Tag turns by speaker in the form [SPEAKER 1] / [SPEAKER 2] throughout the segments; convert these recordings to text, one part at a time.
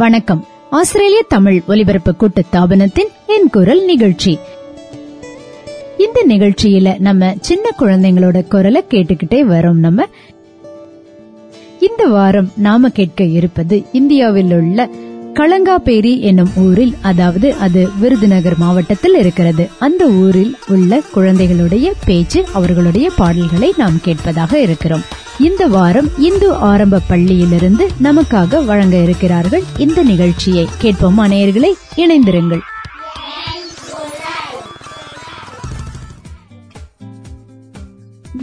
[SPEAKER 1] வணக்கம். ஆஸ்திரேலிய தமிழ் ஒலிபரப்பு கூட்டு தாபனத்தின் என் குரல் நிகழ்ச்சி. இந்த நிகழ்ச்சியில நம்ம சின்ன குழந்தைங்களோட குரலை கேட்டுக்கிட்டே வரோம் நம்ம. இந்த வாரம் நாம கேட்க இருப்பது இந்தியாவில் உள்ள களங்காபேரி என்னும் ஊரில் அதாவது அது விருதுநகர் மாவட்டத்தில் இருக்கிறது. அந்த ஊரில் உள்ள குழந்தைகளுடைய பேச்சு அவர்களுடைய பாடல்களை நாம் கேட்பதாக இருக்கிறோம். இந்த வாரம் இந்து ஆரம்ப பள்ளியிலிருந்து நமக்காக வழங்க இருக்கிறார்கள் இந்த நிகழ்ச்சியை. கேட்போம் நேயர்களே இணைந்திருங்கள்.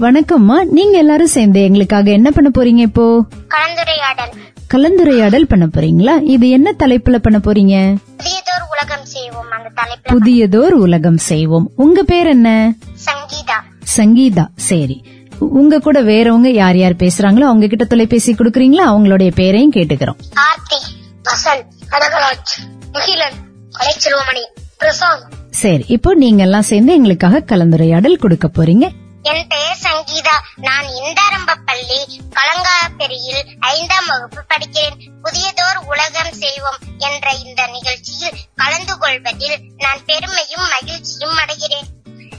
[SPEAKER 1] வணக்கம்மா நீங்க எல்லாரும் சேர்ந்து எங்களுக்காக என்ன பண்ண போறீங்க இப்போ?
[SPEAKER 2] கலந்துரையாடல்.
[SPEAKER 1] கலந்துரையாடல் பண்ண போறீங்களா? இது என்ன தலைப்புல பண்ண போறீங்க?
[SPEAKER 2] புதியதோர் உலகம் செய்வோம் அந்த தலைப்புல.
[SPEAKER 1] புதியதோர் உலகம் செய்வோம். உங்க பேர் என்ன?
[SPEAKER 2] சங்கீதா.
[SPEAKER 1] சங்கீதா. சரி. உங்க கூட வேறவங்க யார் யார் பேசுறாங்களோ அவங்க கிட்ட தொலைபேசி கொடுக்கறீங்களா? அவங்களுடைய பேரையும் கேட்டுக்கிறோம்.
[SPEAKER 2] ஆர்த்தி வசந்த் கடகராஜ் முகிலன் கலைச்செல்வமணி பிரசாந்த்.
[SPEAKER 1] சரி இப்போ நீங்க எல்லாம் சேர்ந்து எங்களுக்காக கலந்துரையாடல் கொடுக்க போறீங்க.
[SPEAKER 2] என் பெயர் சங்கீதா. நான் இந்தாரம்பப்பள்ளி கலங்காபெரியில் ஐந்தாம் வகுப்பு படிக்கிறேன். புதியதோர் உலகம் செய்வோம் என்ற இந்த நிகழ்ச்சியில் கலந்து கொள்வதில் நான் பெருமையும் மகிழ்ச்சியும் அடைகிறேன்.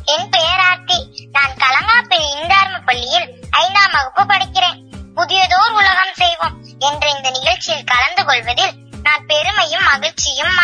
[SPEAKER 2] என் பெயர் ஆர்த்தி நான் கலங்காப்பெரி இந்தாரம்பப்பள்ளியில் ஐந்தாம் வகுப்பு படிக்கிறேன். புதியதோர் உலகம் செய்வோம் என்ற இந்த நிகழ்ச்சியில் கலந்து கொள்வதில் நான் பெருமையும் மகிழ்ச்சியும்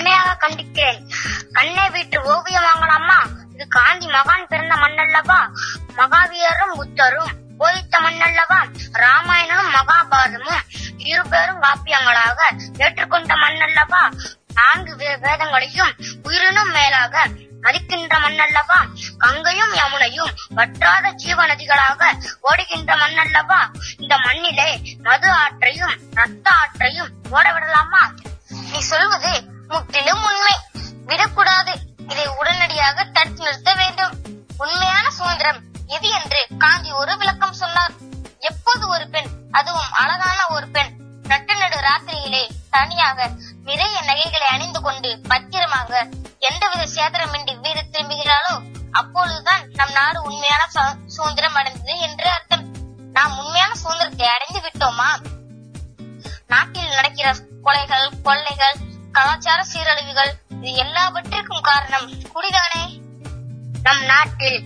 [SPEAKER 2] வன்மையாக கண்டிக்கிறேன். கண்ணை வீட்டு ஓவியம் வாங்கலாமா இது காந்தி மகான் பிறந்த மண்ணல்லவா? மகாவீரரும் புத்தரும் போதித்த மண்ணல்லவா? ராமாயணமும் மகாபாரதமும் இருபெரும் காப்பியங்களாக ஏற்றுக்கொண்ட மண்ணல்லவா? நான்கு வேதங்களையும் உயிரினும் மேலாக மதிக்கின்ற மண்ணல்லவா? கங்கையும் யமுனையும் வற்றாத ஜீவ நதிகளாக ஓடுகின்ற மண்ணல்லவா? இந்த மண்ணிலே மது ஆற்றையும் ரத்த ஆற்றையும் ஓட விடலாமா நீ சொல்வது முற்றிலும் உண்மை. விடக்கூடாது. இதை உடனடியாக தடுத்து நிறுத்த வேண்டும். உண்மையான சுதந்திரம் எது என்று காந்தி ஒரு விளக்கம் சொன்னார். எப்போது ஒரு பெண் அதுவும் அழகான ஒரு பெண் நட்டு நடு ராத்திரியிலே தனியாக நிறைய நகைகளை அணிந்து கொண்டு பத்திரமாக எந்தவித சேதனமின்றி வீடு திரும்புகிறாளோ அப்பொழுதுதான் நம் நாடு உண்மையான சு- சுதந்திரம் அடைந்தது என்று அர்த்தம். நாம் உண்மையான சுதந்திரத்தை அடைந்து விட்டோமா? நாட்டில் நடக்கிற கொலைகள் கொள்ளைகள் கலாச்சார சீரழிவுகள் இது எல்லாவற்றிற்கும் காரணம் குடிதானே? நம் நாட்டில்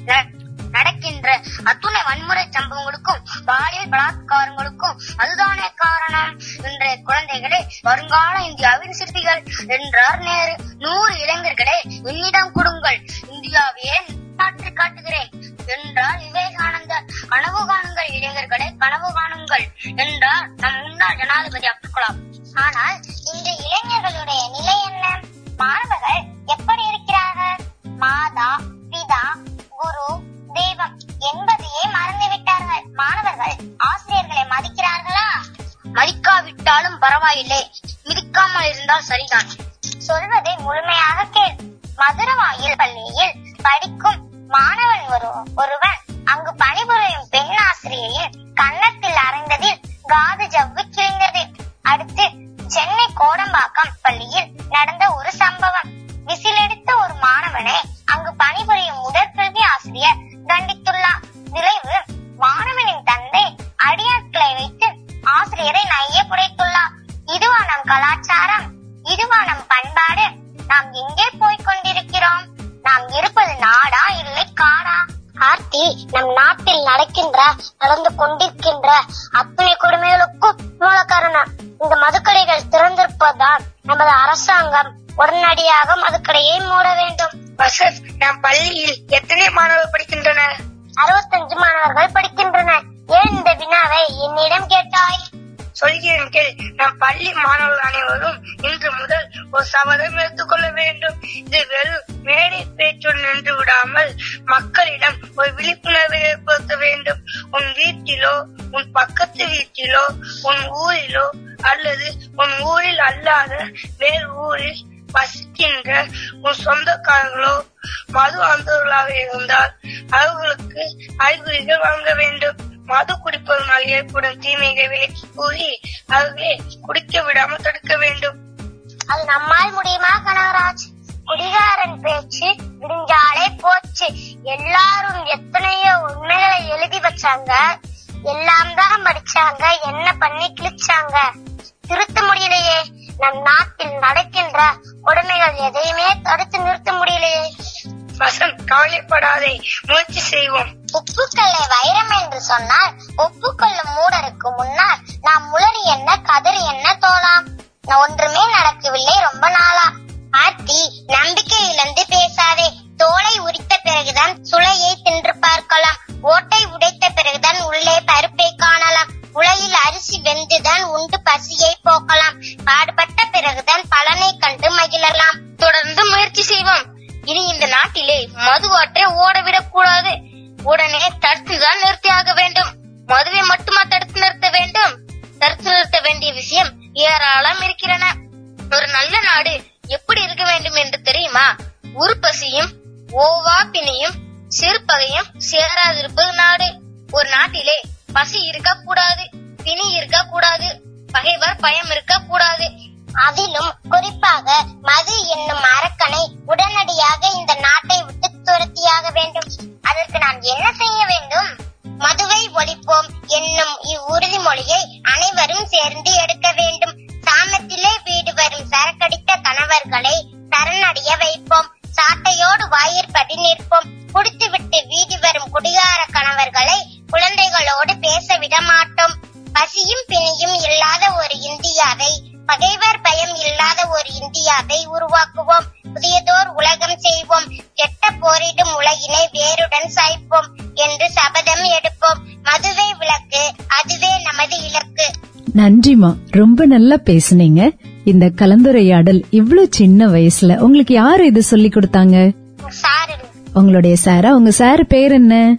[SPEAKER 2] நடக்கின்ற அத்துணை வன்முறை சம்பவங்களுக்கும் பாலியல் பலாத்காரங்களுக்கும் அதுதானே காரணம்? இன்றைய குழந்தைகளே வருங்கால இந்தியாவின் சிற்பிகள் என்றார் நேரு. நூறு இளைஞர்களே என்னிடம் கொடுங்கள். இந்தியாவையே நாட்டி காட்டுகிறேன்? என்றார் விவேகானந்தர். கனவு காணுங்கள் இளைஞர்களே கனவு காணுங்கள் என்றார் நம் முன்னாள் ஜனாதிபதி அப்துல் கலாம். ஆனால் இன்று இளைஞர்களுடைய நிலை என்ன? மாணவர்கள் எப்படி இருக்கிறார்கள்? மாதா பிதா குரு தெய்வம் என்பதையே மறந்துவிட்டார்கள். மாணவர்கள் ஆசிரியர்களை மதிக்கிறார்களா? மதிக்காவிட்டாலும் பரவாயில்லை. மிதிக்காமல் இருந்தால் சரிதான். சொல்வதை முழுமையாக கேள். மதுரவாயில் நடந்து கொண்டிருக்கின்ற அத்தனை கொடுமைகளுக்கும் மூல காரணம் இந்த மதுக்கடைகள் திறந்திருப்பதுதான் நமது அரசாங்கம் உடனடியாக மதுக்கடையை மூட வேண்டும்.
[SPEAKER 3] வசந்த் நம் பள்ளியில் எத்தனை மாணவர்கள் படிக்கின்றனர்?
[SPEAKER 2] அறுபத்தஞ்சு மாணவர்கள் படிக்கின்றனர். ஏன் இந்த வினாவை என்னிடம் கேட்டாய்?
[SPEAKER 3] சொல்கிறேன் கேள் நம் பள்ளி மாணவர்கள் அனைவரும் இன்று முதல் ஒரு சபதம் எடுத்துக்கொள்ள வேண்டும். இது வெறும் மேடை பேச்சுடன் நின்று விடாமல் மக்களிடம் ஒரு விழிப்புணர்வை ஏற்படுத்த வேண்டும். உன் வீட்டிலோ உன் பக்கத்து வீட்டிலோ உன் ஊரிலோ அல்லது உன் ஊரில் அல்லாத வேறு ஊரில் வசிக்கின்ற உன் சொந்தக்காரர்களோ மது அந்தவர்களாக இருந்தால் அவர்களுக்கு அறிகுறிகள் வழங்க வேண்டும். மது குடிப்பதனால் ஏற்படும் தீமைகளை விலக்கி கூறி அவர்களை குடிக்க விடாமல் தடுக்க வேண்டும்.
[SPEAKER 2] அது நம்மால் முடியுமா கனகராஜ்? குடிகாரன் பேச்சு விடிஞ்சாலே போச்சு. எல்லாரும் எத்தனையோ உண்மைகளை எழுதி வச்சாங்க. எல்லாம் தான் படிச்சாங்க. என்ன பண்ணி கிழிச்சாங்க? திருத்த முடியலையே. நம் நாட்டில் நடக்கின்ற கொடுமைகள் எதையுமே தடுத்து நிறுத்த முடியலையே.
[SPEAKER 3] வசம் கவலைப்படாதே முயற்சி செய்வோம்.
[SPEAKER 2] உப்புக்கல்லை வைரம் என்று சொன்னால் ஒப்புக்கொள்ளும் மூடருக்கு முன்னால் நாம் முளறி என்ன கதறி என்ன தோலாம்? ஒன்றுமே நடக்கவில்லை ரொம்ப நாளா. ஆர்த்தி நம்பிக்கை இழந்து பேசாதே. தோலை உரித்த பிறகுதான் சுளையை தின்று பார்க்கலாம். ஓட்டை உடைத்த பிறகுதான் உள்ளே பருப்பை காணலாம். உலையில் அரிசி வெந்துதான் உண்டு பசியை போக்கலாம். பாடுபட்ட பிறகுதான் மதுவாற்றை மது ஓடவிடக் கூடாது உடனே தடுத்துதான் நிறுத்த சரணடைய வைப்போம். சாட்டையோடு வாயிற்படி நிற்போம். குடித்துவிட்டு வீதி வரும் குடிகார கணவர்களை குழந்தைகளோடு பேச விடமாட்டோம் பசியும் பிணியும் இல்லாத ஒரு இந்தியாவை பகைவர் பயம் இல்லாத ஒரு இந்தியாவை உருவாக்குவோம். புதியதோர் உலகம் செய்வோம். கெட்ட போரிடும் உலகினை வேறுடன் சாய்ப்போம். என்று சபதம் எடுப்போம். மதுவை விளக்கு அதுவே நமது இலக்கு
[SPEAKER 1] நன்றிமா ரொம்ப நல்லா பேசுனீங்க. இந்த கலந்துரையாடல் இவ்வளவு சின்ன வயசுல உங்களுக்கு யாரு இது சொல்லி கொடுத்தாங்க? உங்களுடைய சாரா? உங்க சார் பேர் என்ன?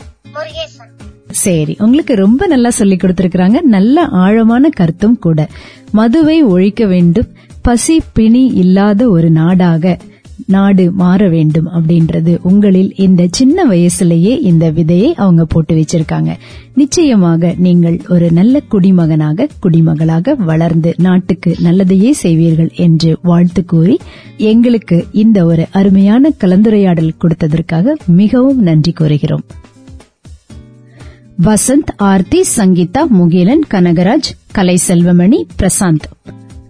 [SPEAKER 1] சரி உங்களுக்கு ரொம்ப நல்லா சொல்லி கொடுத்திருக்கிறாங்க. நல்ல ஆழமான கருத்தும் கூட. மதுவை ஒழிக்க வேண்டும். பசி பிணி இல்லாத ஒரு நாடாக. நாடு மாற வேண்டும் அப்படின்றது உங்களில் இந்த சின்ன வயசுலயே இந்த விதையை அவங்க போட்டு வச்சிருக்காங்க. நிச்சயமாக நீங்கள் ஒரு நல்ல குடிமகனாக குடிமகளாக வளர்ந்து நாட்டுக்கு நல்லதையே செய்வீர்கள் என்று வாழ்த்து கூறி எங்களுக்கு இந்த ஒரு அருமையான கலந்துரையாடல் கொடுத்ததற்காக மிகவும் நன்றி கூறுகிறோம். வசந்த் ஆர்த்தி சங்கீதா முகிலன் கனகராஜ் கலை செல்வமணி பிரசாந்த்.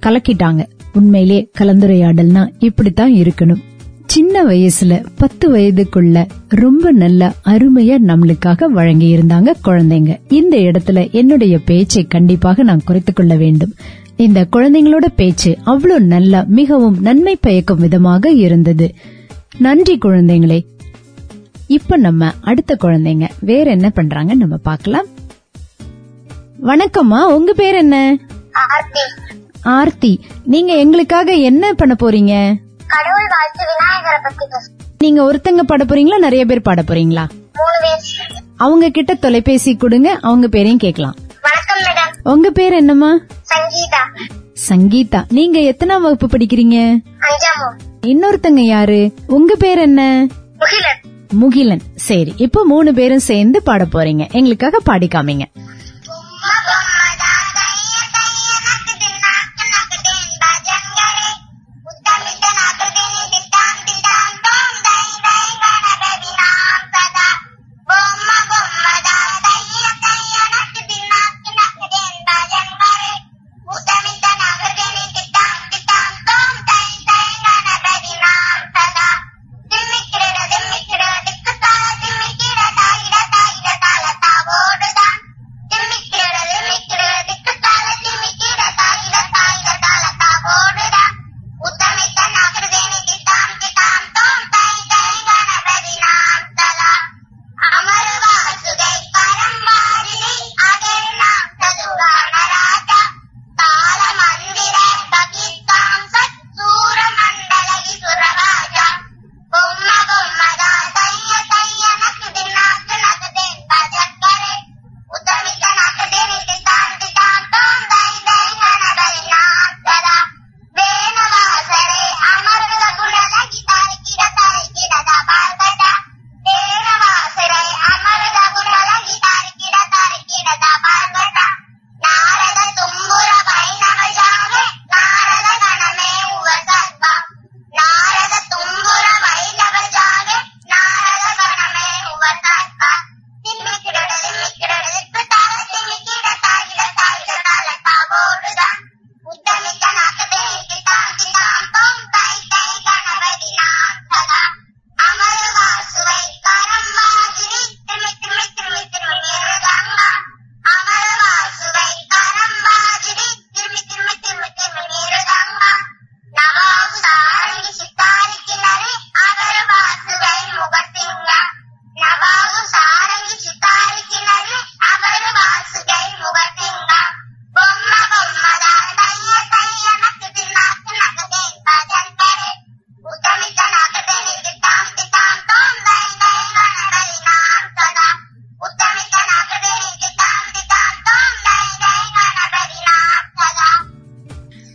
[SPEAKER 1] கலக்கிட்டாங்க. உண்மையிலே கலந்துரையாடல்னா இப்படித்தான் இருக்கணும். சின்ன வயசுல பத்து வயதுக்குள்ள ரொம்ப நல்ல அருமையா நம்மளுக்காக வழங்கி இருந்தாங்க குழந்தைங்க. இந்த இடத்துல என்னுடைய பேச்சை கண்டிப்பாக நான் குறைத்துக் கொள்ள வேண்டும். இந்த குழந்தைங்களோட பேச்சு அவ்வளவு நல்லா மிகவும் நன்மை பயக்கும் விதமாக இருந்தது. நன்றி குழந்தைங்களே. இப்ப நம்ம அடுத்த குழந்தைங்க வேற என்ன பண்றாங்க நம்ம பார்க்கலாம். வணக்கம்மா உங்க பேர் என்ன?
[SPEAKER 2] ஆர்த்தி
[SPEAKER 1] நீங்க எங்களுக்காக என்ன பண்ண போறீங்க?
[SPEAKER 2] கடவுள் வாழ்த்து விநாயகரை பத்தி
[SPEAKER 1] நீங்க ஒருத்தங்க பாட போறீங்களா நிறைய பேர் பாட போறீங்களா? அவங்க கிட்ட தொலைபேசி கொடுங்க அவங்க பேரையும் கேட்கலாம்.
[SPEAKER 2] வணக்கம் மேடம்
[SPEAKER 1] உங்க பேர் என்னம்மா?
[SPEAKER 2] சங்கீதா.
[SPEAKER 1] சங்கீதா. நீங்க எத்தனாம் வகுப்பு படிக்கிறீங்க. இன்னொருத்தங்க யாரு? உங்க பேர் என்ன?
[SPEAKER 2] முகிலன்.
[SPEAKER 1] முகிலன். சரி இப்போ மூணு பேரும் சேர்ந்து பாட போறீங்க. எங்களுக்காக பாடி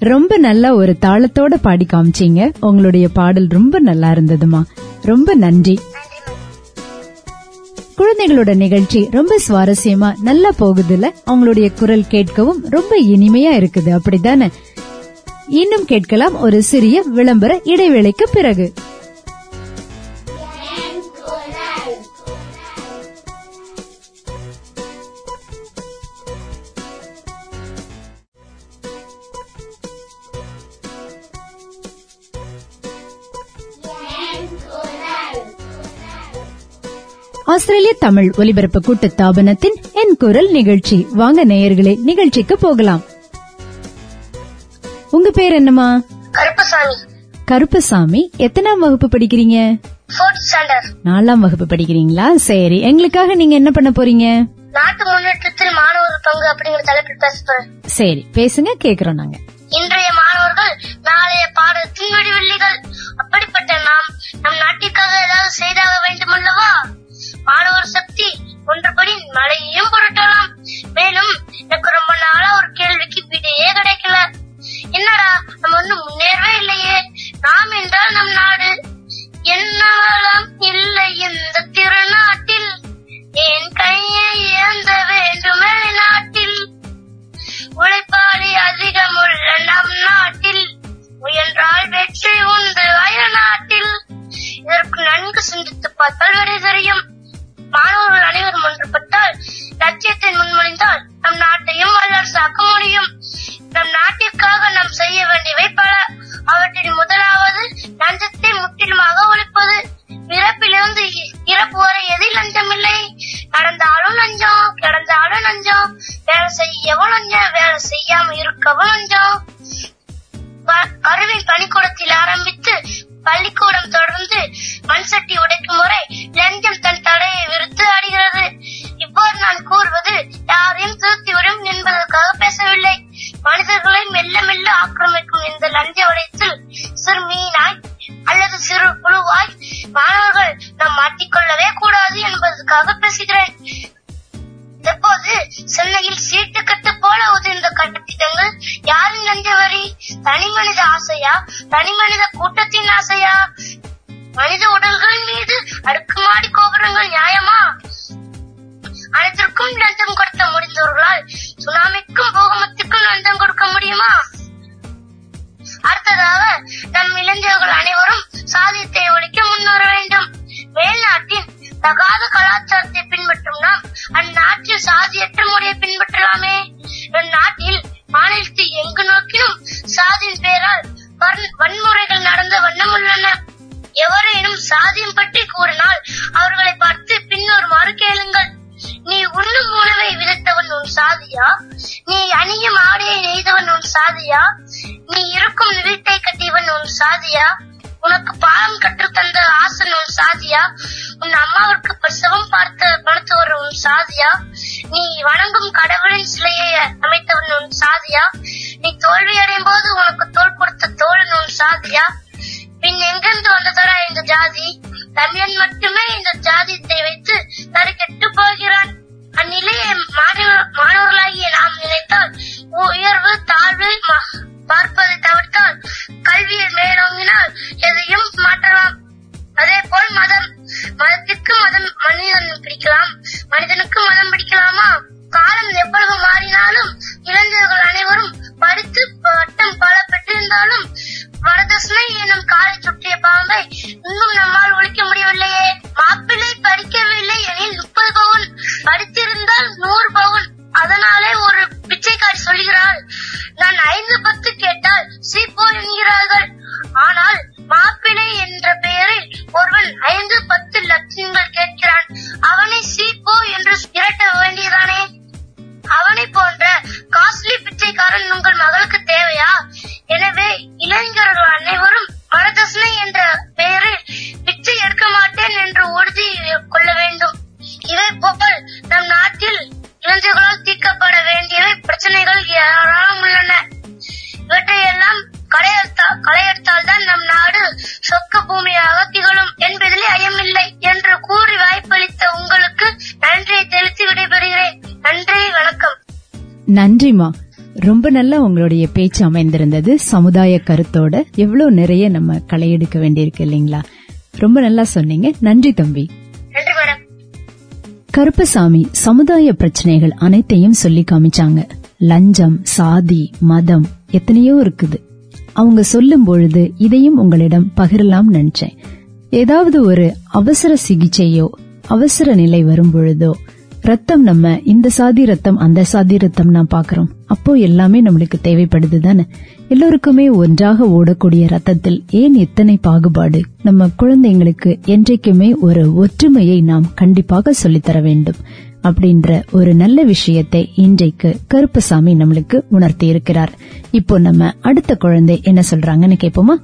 [SPEAKER 1] ரொம்ப நல்லா ஒரு தாளத்தோட பாடி காமிச்சீங்க. உங்களுடைய பாடல் ரொம்ப நல்லா இருந்ததுமா. ரொம்ப நன்றி. குழந்தைகளோட நிகழ்ச்சி ரொம்ப சுவாரஸ்யமா நல்லா போகுதுல. அவங்களுடைய குரல் கேட்கவும் ரொம்ப இனிமையா இருக்குது. அப்படித்தானே இன்னும் கேட்கலாம் ஒரு சிறிய விளம்பர இடைவேளைக்கு பிறகு. ஆஸ்திரேலிய தமிழ் ஒலிபரப்பு கூட்டு தாபனத்தின் என் குரல் நிகழ்ச்சி. வாங்க நேயர்களே நிகழ்ச்சிக்கு போகலாம். உங்க பேர் என்னமா
[SPEAKER 4] கருப்பசாமி.
[SPEAKER 1] கருப்பசாமி எத்தனாம் வகுப்பு படிக்கிறீங்க? நாலாம் வகுப்பு படிக்கிறீங்களா? சரி எங்களுக்காக நீங்க என்ன பண்ண போறீங்க?
[SPEAKER 4] நாட்டு முன்னேற்றத்தில் மாணவர் பங்கு அப்படிங்கிற தலைப்பில் பேச
[SPEAKER 1] சரி பேசுங்க கேக்குறோம் நாங்க.
[SPEAKER 4] இன்றைய மாணவர்கள் நாளைய பாடத்தின் விடிவெள்ளிகள் அப்படிப்பட்ட நாம் நம் நாட்டிற்காக ஏதாவது செய்தாக செய்யாம இருக்கவும் பணிக்கூடத்தில் ஆரம்பித்து பள்ளிக்கூடம் தொடர்ந்து மண்சட்டி தோல்வி அடையும் போது உனக்கு தோல் கொடுத்த தோழன் உன் சாதியா பின் எங்கிருந்து வந்ததரா இந்த ஜாதி? தமிழன் மட்டுமே இந்த ஜாதியத்தை வைத்து தரை கெட்டு போகிறான். அந்நிலையை மாணவர்களாகிய நாம் நினைத்தால் உயர்வு தாழ்வு ம- பார்ப்பதை தவிர்த்தால் கல்வியை மேலோங்கினால் எதையும் மாற்றலாம். அதே போல் மதம் மதத்திற்கு மதம் மனிதன் பிடிக்கலாம். மனிதனுக்கு மதம் பிடிக்கலாமா? காலம் எவ்வளவு மாறினாலும் இளைஞர்கள் அனைவரும் படித்து பட்டம் பல பெற்றிருந்தாலும் வரதட்சணை எனும் காலை சுற்றிய பாம்பை இன்னும் நம்மால் ஒழிக்க முடியவில்லையே. மாப்பிள்ளை படிக்கவில்லை எனில் முப்பது பவுன். படித்திருந்தால் நூறு பவுன். அதனாலே ஒரு பிச்சைக்காரி சொல்கிறாள் நான் ஐந்து பத்து கேட்டால் சீப்போ
[SPEAKER 1] என்கிறார் நல்லா உங்களுடைய பேச்சு அமைந்திருந்தது. சமுதாய கருத்தோட எவ்வளவு நிறைய நம்ம களை எடுக்க வேண்டியிருக்கு இல்லைங்களா? ரொம்ப நல்லா சொன்னீங்க. நன்றி தம்பி. கருப்பசாமி சமுதாய பிரச்சனைகள் அனைத்தையும் சொல்லி காமிச்சாங்க. லஞ்சம் சாதி மதம் எத்தனையோ இருக்குது. அவங்க சொல்லும் பொழுது இதையும் உங்களிடம் பகிரலாம் நினைச்சேன். ஏதாவது ஒரு அவசர சிகிச்சையோ அவசர நிலை வரும் பொழுதோ ரத்தம் நம்ம இந்த சாதி ரத்தம் அந்த சாதி ரத்தம் நான் பாக்குறோம் அப்போ எல்லாமே நம்மளுக்கு தேவைப்படுது தானே எல்லோருக்குமே ஒன்றாக ஓடக்கூடிய ரத்தத்தில் ஏன் இத்தனை பாகுபாடு? நம்ம குழந்தைங்களுக்கு என்றைக்குமே ஒரு ஒற்றுமையை நாம் கண்டிப்பாக சொல்லித்தர வேண்டும். அப்படின்ற ஒரு நல்ல விஷயத்தை இன்றைக்கு கருப்பசாமி நம்மளுக்கு உணர்த்தி இருக்கிறார். இப்போ நம்ம அடுத்த குழந்தை என்ன சொல்றாங்கன்னு கேப்போமா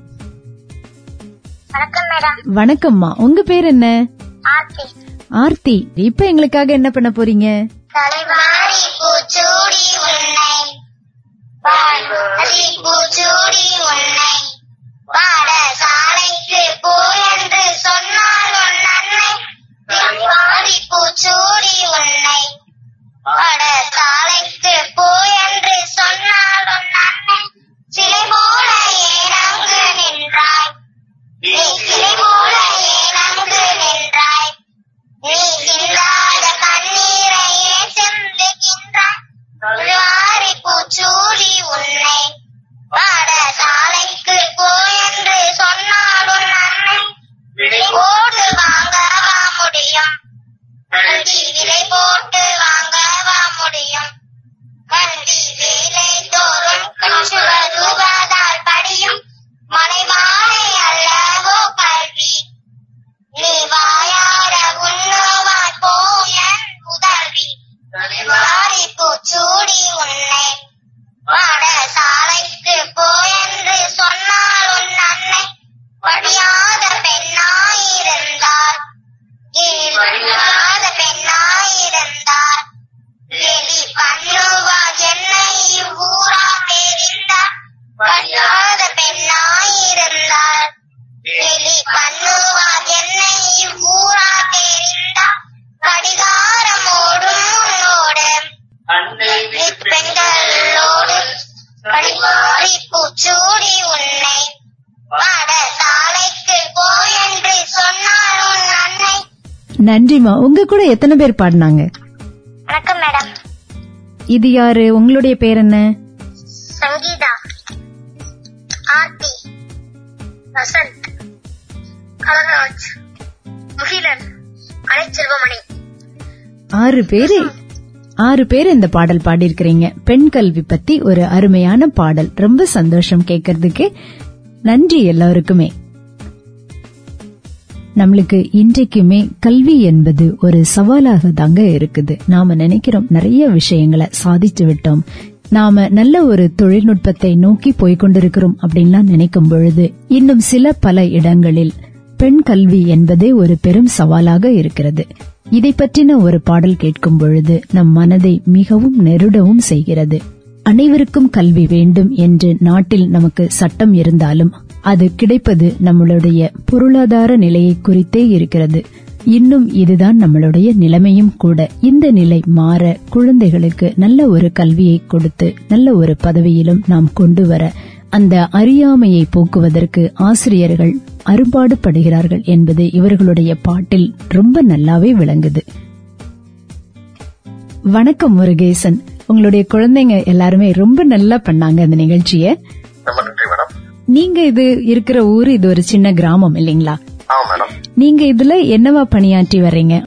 [SPEAKER 1] வணக்கம்மா. உங்க பேர் என்ன?
[SPEAKER 2] ஆர்த்தி
[SPEAKER 1] இப்ப எங்களுக்காக என்ன பண்ண போறீங்க?
[SPEAKER 2] தலைமாரி பூச்சூடி உன்னை. பாடி பூச்சூடி உன்னை. பாட சாலைக்கு போ என்று சொன்னால் உன் அன்னை. பாடி பூச்சூடி உன்னை. பாட சாலைக்கு போ என்று சொன்னால் உன் அன்னை. சிலை போல ஏனங்கு நின்றாய்? நீ சிலை போல ஏனங்கு நின்றாய்? நீ கண்ணீரையே வாரி பூச்சூடி உன்னை பாட சாலைக்கு போ என்று சொன்னால் உன் அன்னை வாங்கவா முடியும்? விலை போ பெண்களோடு பூச்சூடி உன்னை என்று சொன்னார் உன் அன்னை.
[SPEAKER 1] நன்றிமா உங்க கூட எத்தனை பேர் பாடினாங்க?
[SPEAKER 2] வணக்கம் மேடம்.
[SPEAKER 1] இது யாரு? உங்களுடைய பேர் என்ன?
[SPEAKER 2] சங்கீதா. ஆர்த்தி. வசந்த். கலராஜ் முகிலன். அலைச்செல்வமணி.
[SPEAKER 1] ஆறு பேரு. ஆறு பேர் இந்த பாடல் பாடியிருக்கிறீங்க. பெண் கல்வி பத்தி ஒரு அருமையான பாடல். ரொம்ப சந்தோஷம் கேட்கறதுக்கு. நன்றி எல்லாருக்குமே. நம்மளுக்கு இன்றைக்குமே கல்வி என்பது ஒரு சவாலாக தாங்க இருக்குது. நாம நினைக்கிறோம் நிறைய விஷயங்களை சாதிச்சு விட்டோம். நாம நல்ல ஒரு தொழில்நுட்பத்தை நோக்கி போய்கொண்டிருக்கிறோம் அப்படின்லாம் நினைக்கும் பொழுது இன்னும் சில பல இடங்களில் பெண் கல்வி என்பதே ஒரு பெரும் சவாலாக இருக்கிறது. இதை பற்றின ஒரு பாடல் கேட்கும் பொழுது நம் மனதை மிகவும் நெருடவும் செய்கிறது. அனைவருக்கும் கல்வி வேண்டும் என்று நாட்டில் நமக்கு சட்டம் இருந்தாலும் அது கிடைப்பது நம்மளுடைய பொருளாதார நிலையை குறித்தே இருக்கிறது. இன்னும் இதுதான் நம்மளுடைய நிலைமையும் கூட. இந்த நிலை மாற குழந்தைகளுக்கு நல்ல ஒரு கல்வியை கொடுத்து நல்ல ஒரு பதவியிலும் நாம் கொண்டு வர அந்த அறியாமையை போக்குவதற்கு ஆசிரியர்கள் அரும்பாடுபடுகிறார்கள் என்பது இவர்களுடைய பாட்டில் ரொம்ப நல்லாவே விளங்குது. வணக்கம் முருகேசன். உங்களுடைய குழந்தைங்க எல்லாருமே ரொம்ப நல்லா பண்ணாங்க அந்த நிகழ்ச்சிய. நீங்க இது இருக்கிற ஊரு இது ஒரு சின்ன கிராமம் இல்லைங்களா? நீங்க இதுல என்னவா பணியாற்றி வர்றீங்க?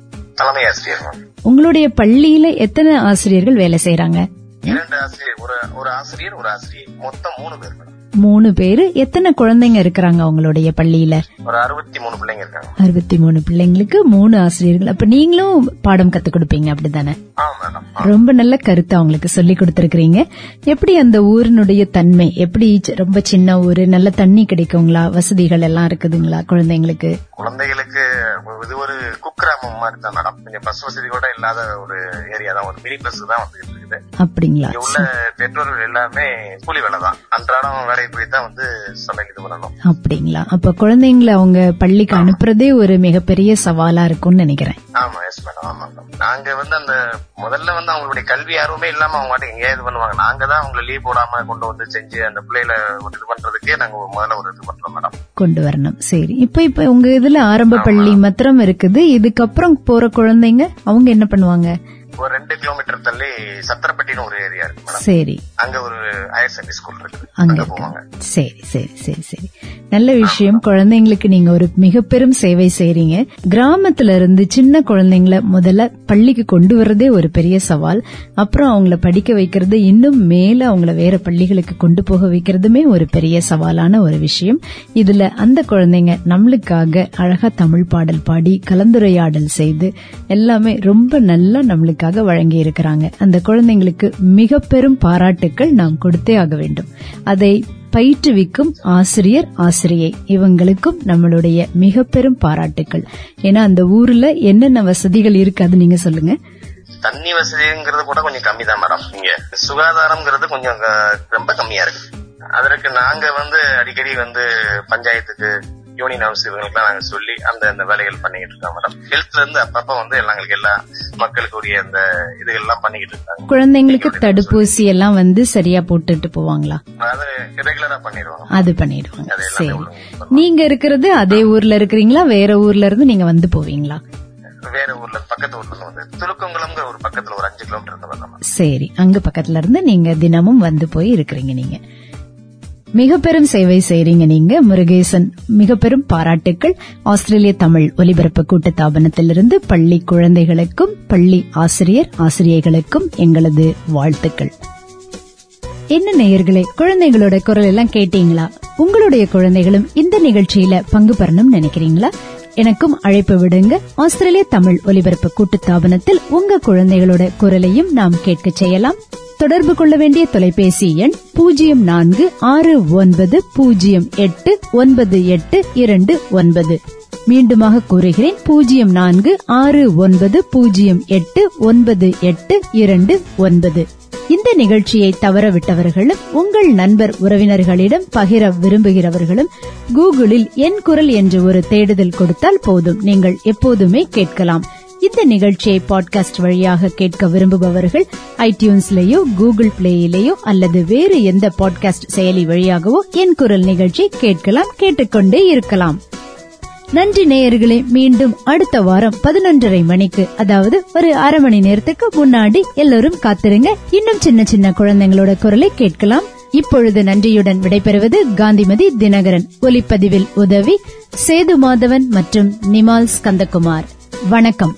[SPEAKER 1] உங்களுடைய பள்ளியில எத்தனை ஆசிரியர்கள் வேலை செய்யறாங்க
[SPEAKER 5] இரண்டு ஆசிரியர் ஒரு ஒரு ஆசிரியர் ஒரு ஆசிரியர். மொத்தம் மூணு பேர்
[SPEAKER 1] மூணு பேரு. எத்தனை குழந்தைங்க இருக்கிறாங்க உங்களுடைய பள்ளியில?
[SPEAKER 5] ஒரு அறுபத்தி மூணு பிள்ளைங்க இருக்காங்க.
[SPEAKER 1] அறுபத்தி மூணு பிள்ளைங்களுக்கு மூணு ஆசிரியர்கள். அப்ப நீங்களும் பாடம் கத்து கொடுப்பீங்க
[SPEAKER 5] மேடம்.
[SPEAKER 1] ரொம்ப நல்ல கருத்து அவங்களுக்கு சொல்லி கொடுத்திருக்கிறீங்க. எப்படி அந்த ஊரினுடைய தன்மை? எப்படி ரொம்ப சின்ன ஊரு நல்ல தண்ணி கிடைக்குங்களா? வசதிகள் எல்லாம் இருக்குதுங்களா குழந்தைங்களுக்கு?
[SPEAKER 5] குழந்தைகளுக்கு இது ஒரு குக்கிராமம் மாதிரி தான் மேடம். கொஞ்சம் பஸ் வசதி கூட இல்லாத ஒரு ஏரியா தான். ஒரு மினி பஸ் தான் வந்துட்டு இருக்குது. இருக்குது
[SPEAKER 1] அப்படிங்களா
[SPEAKER 5] உள்ள பெற்றோர்கள் எல்லாமே கூலி வேலை தான் அன்றாடம் வேலைக்கு போய் தான் வந்து சமையல் இது பண்ணணும்.
[SPEAKER 1] அப்படிங்களா? அப்ப குழந்தைங்களை அவங்க பள்ளிக்கு அனுப்புறதே ஒரு மிகப்பெரிய சவாலா இருக்கும்னு நினைக்கிறேன்.
[SPEAKER 5] ஆமா எஸ் மேடம் ஆமா மேடம் நாங்க வந்து அந்த முதல்ல வந்து அவங்களுடைய கல்வி ஆர்வமே இல்லாம அவங்க பாட்டுக்கு எங்கேயா இது பண்ணுவாங்க. நாங்க தான் அவங்களை லீவ் போடாம கொண்டு வந்து செஞ்சு அந்த பிள்ளைகளை இது பண்றதுக்கே நாங்க முதல்ல ஒரு இது பண்றோம் மேடம்
[SPEAKER 1] கொண்டு வரணும். சரி. இப்ப இப்ப உங்க இதுல ஆரம்ப பள்ளி மாத்திரம் இருக்குது. இதுக்கப்புறம் போற குழந்தைங்க அவங்க என்ன பண்ணுவாங்க?
[SPEAKER 5] ஒரு ரெண்டு கிலோமீட்டர் தள்ளி சத்திரப்பட்டின்னு ஒரு ஏரியா இருக்கு
[SPEAKER 1] சரி.
[SPEAKER 5] அங்க ஒரு ஹையர் செகண்டரி ஸ்கூல் இருக்கு.
[SPEAKER 1] அங்க.
[SPEAKER 5] போவாங்க.
[SPEAKER 1] சரி சரி சரி சரி. நல்ல விஷயம். குழந்தைங்களுக்கு நீங்க ஒரு மிக பெரும் சேவை செய்றீங்க. கிராமத்துல இருந்து சின்ன குழந்தைங்கள முதல்ல பள்ளிக்கு கொண்டு வர்றதே ஒரு பெரிய சவால். அப்புறம் அவங்கள படிக்க வைக்கிறது இன்னும் மேல அவங்கள வேற பள்ளிகளுக்கு கொண்டு போக வைக்கிறதுமே ஒரு பெரிய சவாலான ஒரு விஷயம். இதுல அந்த குழந்தைங்க நம்மளுக்காக அழகா தமிழ் பாடல் பாடி கலந்துரையாடல் செய்து எல்லாமே ரொம்ப நல்லா நம்மளுக்காக வழங்கி இருக்கிறாங்க அந்த குழந்தைங்களுக்கு மிக பெரும் பாராட்டுக்கள் நாம் கொடுத்தே ஆக வேண்டும். அதை பயிற்றுவிக்கும் ஆசிரியர் ஆசிரியை. இவங்களுக்கும் நம்மளுடைய மிக பெரும் பாராட்டுக்கள். ஏன்னா அந்த ஊர்ல என்னென்ன வசதிகள் இருக்கு அது நீங்க சொல்லுங்க.
[SPEAKER 5] தண்ணி வசதிங்கிறது கூட கொஞ்சம் கம்மி தான் மேடம். இங்க சுகாதாரம்ங்கிறது கொஞ்சம் ரொம்ப கம்மியா இருக்கு. அதற்கு நாங்க வந்து அடிக்கடி வந்து பஞ்சாயத்துக்கு யூனியன் ஹவுஸ் இவங்களுக்குலாம் நாங்க சொல்லி அந்த அந்த வேலைகள் பண்ணிக்கிட்டு இருக்கோம் மேடம் ஹெல்த்ல இருந்து அப்பப்ப வந்து எங்களுக்கு எல்லா மக்களுக்கு உரிய அந்த இதுகள் எல்லாம் பண்ணிக்கிட்டு இருக்காங்க.
[SPEAKER 1] குழந்தைங்களுக்கு தடுப்பூசி எல்லாம் வந்து சரியா போட்டுட்டு போவாங்களா?
[SPEAKER 5] அது ரெகுலரா பண்ணிடுவாங்க.
[SPEAKER 1] அது பண்ணிடுவாங்க. சரி. நீங்க இருக்கிறது அதே ஊர்ல இருக்கிறீங்களா? வேற ஊர்ல இருந்து நீங்க வந்து போவீங்களா?
[SPEAKER 5] வேற ஊர்ல பக்கத்து ஊர்ல இருந்து வந்து துலுக்கங்குளம்ங்கிற ஒரு பக்கத்துல ஒரு அஞ்சு கிலோமீட்டர் இருந்து வரலாம்
[SPEAKER 1] சரி. அங்க பக்கத்துல இருந்து நீங்க தினமும் வந்து போய் இருக்கிறீங்க நீங்க. மிக பெரும் சேவை செய்றீங்க நீங்க முருகேசன். மிக பெரும் பாராட்டுக்கள். ஆஸ்திரேலிய தமிழ் ஒலிபரப்பு கூட்டத்தாபனத்திலிருந்து பள்ளி குழந்தைகளுக்கும் பள்ளி ஆசிரியர் ஆசிரியர்களுக்கும் எங்களது வாழ்த்துக்கள். என்ன நேயர்களே குழந்தைகளோட குரல் எல்லாம் கேட்டீங்களா? உங்களுடைய குழந்தைகளும் இந்த நிகழ்ச்சியில பங்கு பெறணும்னு நினைக்கிறீங்களா? எனக்கும் அழைப்பு விடுங்க. ஆஸ்திரேலிய தமிழ் ஒலிபரப்பு கூட்டுத்தாபனத்தில் உங்க குழந்தைகளோட குரலையும் நாம் கேட்க செய்யலாம். தொடர்பு கொள்ள வேண்டிய தொலைபேசி எண் பூஜ்ஜியம் நான்கு ஆறு ஒன்பது பூஜ்ஜியம் எட்டு ஒன்பது எட்டு இரண்டு ஒன்பது. மீண்டுமாக கூறுகிறேன் பூஜ்ஜியம் நான்கு ஆறு ஒன்பது பூஜ்ஜியம் எட்டு ஒன்பது எட்டு இரண்டு ஒன்பது. இந்த நிகழ்ச்சியை தவறவிட்டவர்களும் உங்கள் நண்பர் உறவினர்களிடம் பகிர விரும்புகிறவர்களும் கூகுளில் என் குரல் என்று ஒரு தேடுதல் கொடுத்தால் போதும். நீங்கள் எப்போதுமே கேட்கலாம். இந்த நிகழ்ச்சியை பாட்காஸ்ட் வழியாக கேட்க விரும்புபவர்கள் ஐடியூன்ஸ்லேயோ கூகுள் பிளேயிலேயோ அல்லது வேறு எந்த பாட்காஸ்ட் செயலி வழியாகவோ என் குரல் நிகழ்ச்சி கேட்கலாம் கேட்டுக்கொண்டே இருக்கலாம். நன்றி நேயர்களே. மீண்டும் அடுத்த வாரம் பதினொன்றரை மணிக்கு அதாவது ஒரு அரை மணி நேரத்துக்கு முன்னாடி எல்லோரும் காத்திருங்க. இன்னும் சின்ன சின்ன குழந்தைங்களோட குரலை கேட்கலாம். இப்பொழுது நன்றியுடன் விடைபெறுவது காந்திமதி தினகரன். ஒலிப்பதிவில் உதவி சேது மாதவன் மற்றும் நிமால் ஸ்கந்தகுமார். வணக்கம்.